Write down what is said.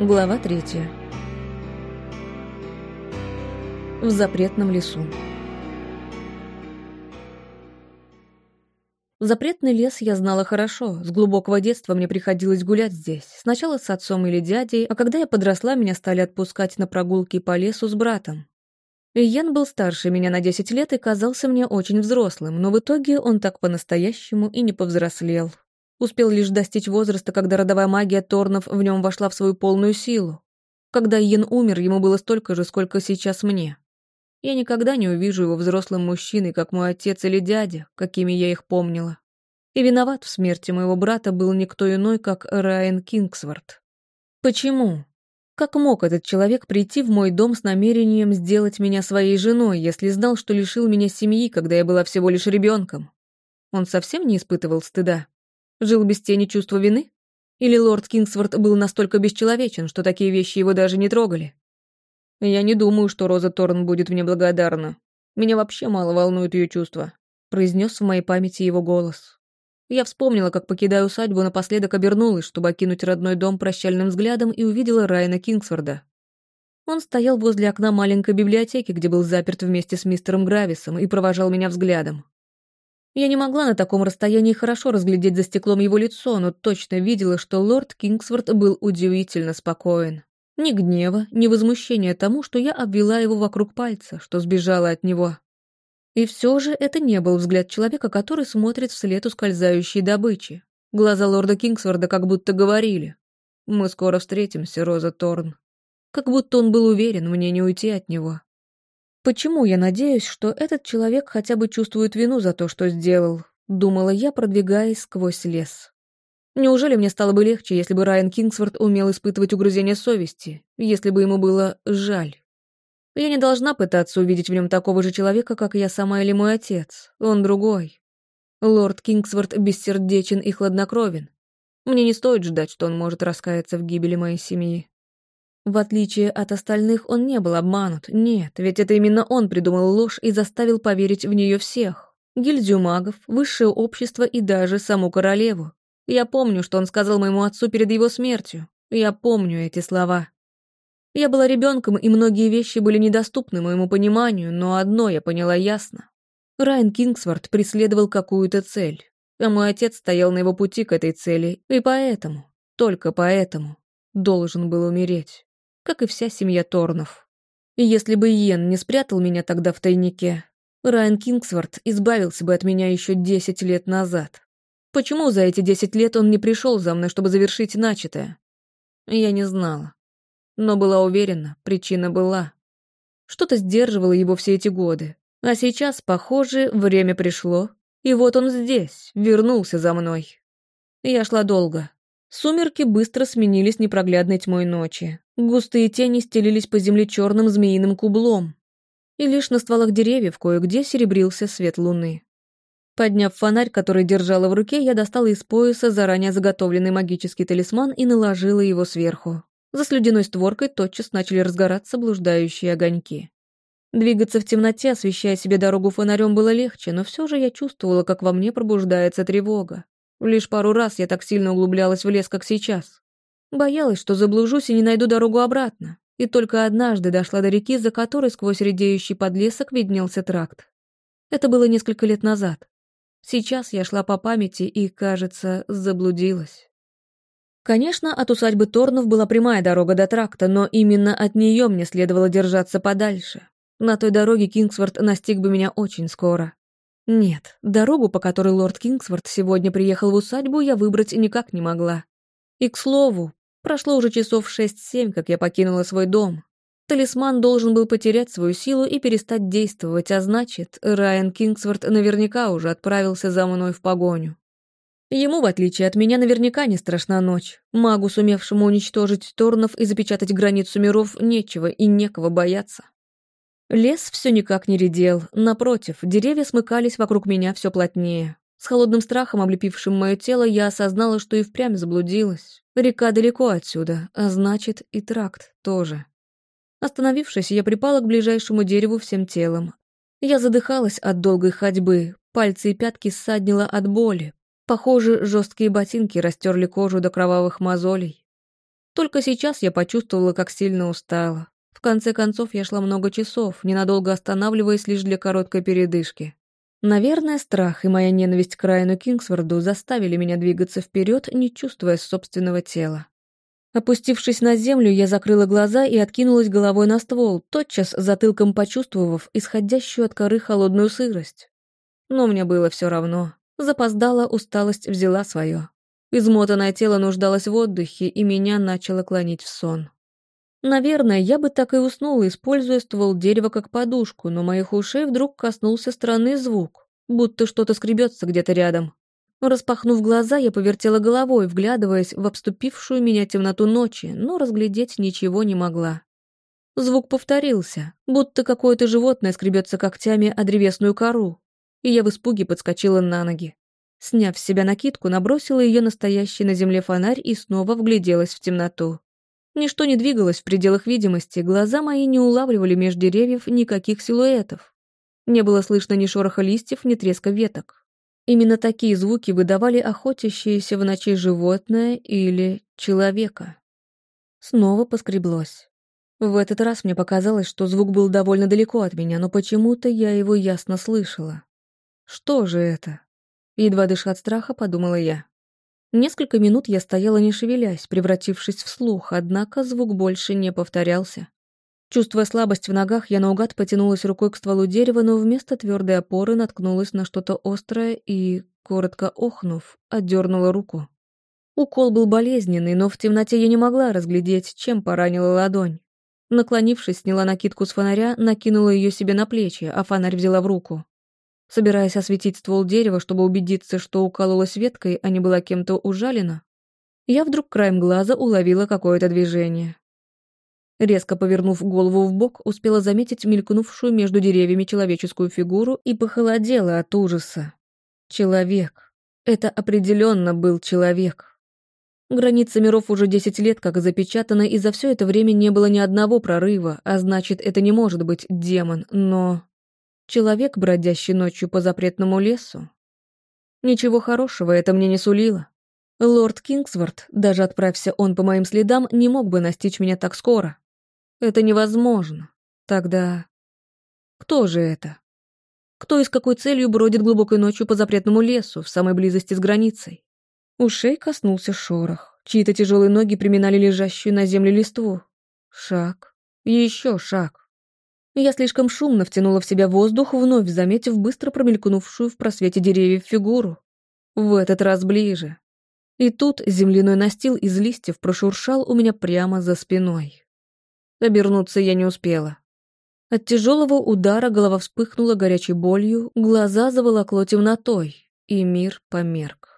Глава третья. В запретном лесу. Запретный лес я знала хорошо. С глубокого детства мне приходилось гулять здесь. Сначала с отцом или дядей, а когда я подросла, меня стали отпускать на прогулки по лесу с братом. Иен был старше меня на 10 лет и казался мне очень взрослым, но в итоге он так по-настоящему и не повзрослел. Успел лишь достичь возраста, когда родовая магия Торнов в нем вошла в свою полную силу. Когда Иен умер, ему было столько же, сколько сейчас мне. Я никогда не увижу его взрослым мужчиной, как мой отец или дядя, какими я их помнила. И виноват в смерти моего брата был никто иной, как Райан Кингсворт. Почему? Как мог этот человек прийти в мой дом с намерением сделать меня своей женой, если знал, что лишил меня семьи, когда я была всего лишь ребенком? Он совсем не испытывал стыда? Жил без тени чувства вины? Или лорд Кингсворт был настолько бесчеловечен, что такие вещи его даже не трогали? Я не думаю, что Роза Торн будет мне благодарна. Меня вообще мало волнуют ее чувства, произнес в моей памяти его голос. Я вспомнила, как, покидая усадьбу, напоследок обернулась, чтобы окинуть родной дом прощальным взглядом и увидела Райана Кингсворда. Он стоял возле окна маленькой библиотеки, где был заперт вместе с мистером Грависом, и провожал меня взглядом. Я не могла на таком расстоянии хорошо разглядеть за стеклом его лицо, но точно видела, что лорд Кингсворт был удивительно спокоен. Ни гнева, ни возмущения тому, что я обвела его вокруг пальца, что сбежала от него. И все же это не был взгляд человека, который смотрит вслед ускользающей добычи. Глаза лорда Кингсворда как будто говорили. «Мы скоро встретимся, Роза Торн». Как будто он был уверен, мне не уйти от него. Почему я надеюсь, что этот человек хотя бы чувствует вину за то, что сделал? Думала я, продвигаясь сквозь лес. Неужели мне стало бы легче, если бы Райан Кингсворт умел испытывать угрызение совести, если бы ему было жаль? Я не должна пытаться увидеть в нем такого же человека, как я сама или мой отец. Он другой. Лорд Кингсворт бессердечен и хладнокровен. Мне не стоит ждать, что он может раскаяться в гибели моей семьи. В отличие от остальных, он не был обманут. Нет, ведь это именно он придумал ложь и заставил поверить в нее всех. Гильдию магов, высшее общество и даже саму королеву. Я помню, что он сказал моему отцу перед его смертью. Я помню эти слова. Я была ребенком, и многие вещи были недоступны моему пониманию, но одно я поняла ясно. Райан Кингсворт преследовал какую-то цель, а мой отец стоял на его пути к этой цели, и поэтому, только поэтому, должен был умереть как и вся семья Торнов. И если бы Иен не спрятал меня тогда в тайнике, Райан Кингсворт избавился бы от меня еще десять лет назад. Почему за эти десять лет он не пришел за мной, чтобы завершить начатое? Я не знала. Но была уверена, причина была. Что-то сдерживало его все эти годы. А сейчас, похоже, время пришло. И вот он здесь, вернулся за мной. Я шла долго. Сумерки быстро сменились непроглядной тьмой ночи. Густые тени стелились по земле черным змеиным кублом. И лишь на стволах деревьев кое-где серебрился свет луны. Подняв фонарь, который держала в руке, я достала из пояса заранее заготовленный магический талисман и наложила его сверху. За слюдяной створкой тотчас начали разгораться блуждающие огоньки. Двигаться в темноте, освещая себе дорогу фонарем, было легче, но все же я чувствовала, как во мне пробуждается тревога. Лишь пару раз я так сильно углублялась в лес, как сейчас. Боялась, что заблужусь и не найду дорогу обратно. И только однажды дошла до реки, за которой сквозь редеющий подлесок виднелся тракт. Это было несколько лет назад. Сейчас я шла по памяти и, кажется, заблудилась. Конечно, от усадьбы Торнов была прямая дорога до тракта, но именно от нее мне следовало держаться подальше. На той дороге Кингсворт настиг бы меня очень скоро. Нет, дорогу, по которой лорд Кингсворт сегодня приехал в усадьбу, я выбрать никак не могла. И, к слову, Прошло уже часов шесть-семь, как я покинула свой дом. Талисман должен был потерять свою силу и перестать действовать, а значит, Райан Кингсворт наверняка уже отправился за мной в погоню. Ему, в отличие от меня, наверняка не страшна ночь. Магу, сумевшему уничтожить Торнов и запечатать границу миров, нечего и некого бояться. Лес все никак не редел, напротив, деревья смыкались вокруг меня все плотнее. С холодным страхом, облепившим мое тело, я осознала, что и впрямь заблудилась. Река далеко отсюда, а значит, и тракт тоже. Остановившись, я припала к ближайшему дереву всем телом. Я задыхалась от долгой ходьбы, пальцы и пятки ссаднила от боли. Похоже, жесткие ботинки растерли кожу до кровавых мозолей. Только сейчас я почувствовала, как сильно устала. В конце концов, я шла много часов, ненадолго останавливаясь лишь для короткой передышки. Наверное, страх и моя ненависть к Райану Кингсворду заставили меня двигаться вперед, не чувствуя собственного тела. Опустившись на землю, я закрыла глаза и откинулась головой на ствол, тотчас затылком почувствовав исходящую от коры холодную сырость. Но мне было все равно. Запоздала, усталость взяла свое. Измотанное тело нуждалось в отдыхе, и меня начало клонить в сон. Наверное, я бы так и уснула, используя ствол дерева как подушку, но моих ушей вдруг коснулся странный звук, будто что-то скребется где-то рядом. Распахнув глаза, я повертела головой, вглядываясь в обступившую меня темноту ночи, но разглядеть ничего не могла. Звук повторился, будто какое-то животное скребется когтями о древесную кору, и я в испуге подскочила на ноги. Сняв с себя накидку, набросила ее настоящий на земле фонарь и снова вгляделась в темноту. Ничто не двигалось в пределах видимости, глаза мои не улавливали меж деревьев никаких силуэтов. Не было слышно ни шороха листьев, ни треска веток. Именно такие звуки выдавали охотящееся в ночи животное или человека. Снова поскреблось. В этот раз мне показалось, что звук был довольно далеко от меня, но почему-то я его ясно слышала. Что же это? Едва дыша от страха, подумала я. Несколько минут я стояла не шевелясь, превратившись в слух, однако звук больше не повторялся. Чувствуя слабость в ногах, я наугад потянулась рукой к стволу дерева, но вместо твердой опоры наткнулась на что-то острое и, коротко охнув, отдернула руку. Укол был болезненный, но в темноте я не могла разглядеть, чем поранила ладонь. Наклонившись, сняла накидку с фонаря, накинула ее себе на плечи, а фонарь взяла в руку. Собираясь осветить ствол дерева, чтобы убедиться, что укололась веткой, а не была кем-то ужалена, я вдруг краем глаза уловила какое-то движение. Резко повернув голову в бок, успела заметить мелькнувшую между деревьями человеческую фигуру и похолодела от ужаса. Человек. Это определенно был человек. Граница миров уже десять лет как запечатана, и за все это время не было ни одного прорыва, а значит, это не может быть демон, но... Человек, бродящий ночью по запретному лесу. Ничего хорошего это мне не сулило. Лорд Кингсворт, даже отправься он по моим следам, не мог бы настичь меня так скоро. Это невозможно. Тогда... Кто же это? Кто и с какой целью бродит глубокой ночью по запретному лесу, в самой близости с границей? Ушей коснулся шорох. Чьи-то тяжелые ноги приминали лежащую на земле листву. Шаг. Еще шаг. Я слишком шумно втянула в себя воздух, вновь заметив быстро промелькнувшую в просвете деревьев фигуру. В этот раз ближе. И тут земляной настил из листьев прошуршал у меня прямо за спиной. Обернуться я не успела. От тяжелого удара голова вспыхнула горячей болью, глаза заволокло темнотой, и мир померк.